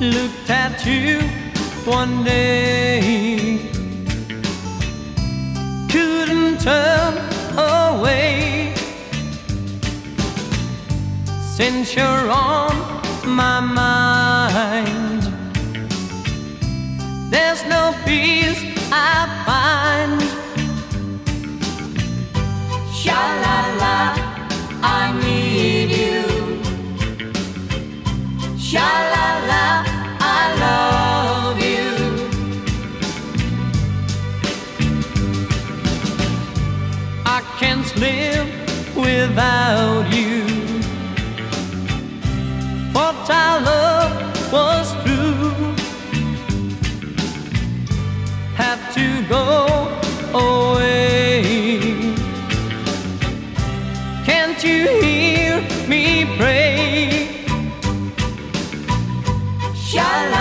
looked at you one day. Couldn't turn away since you're on my mind. There's no peace I find. Sha la la, I need you. Sha can't live without you. What our love was true Have to go away. Can't you hear me pray? Sha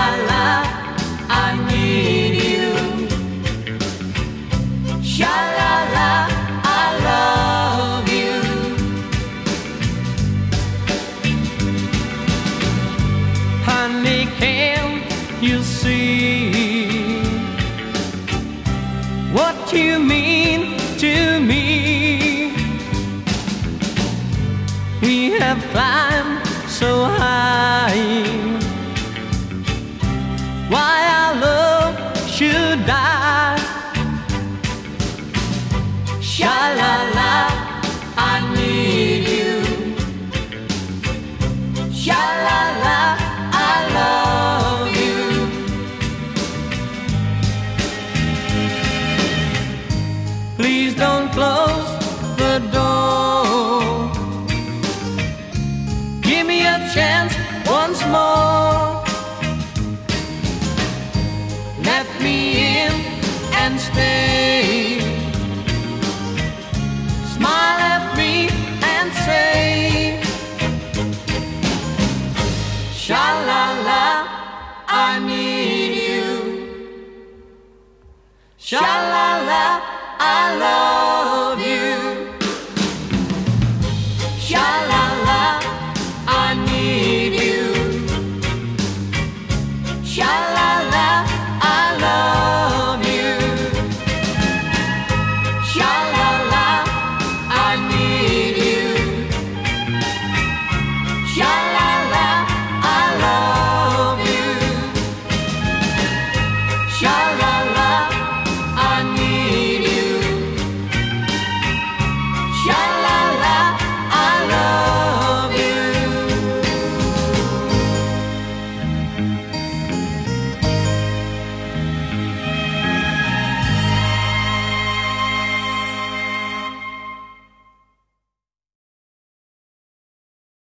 Honey, can't you see what you mean to me? We have climbed so high. Why our love should die? Please don't close the door. Give me a chance once more. Let me in and stay. Smile at me and say, Sha la la, I need you. Sha shine.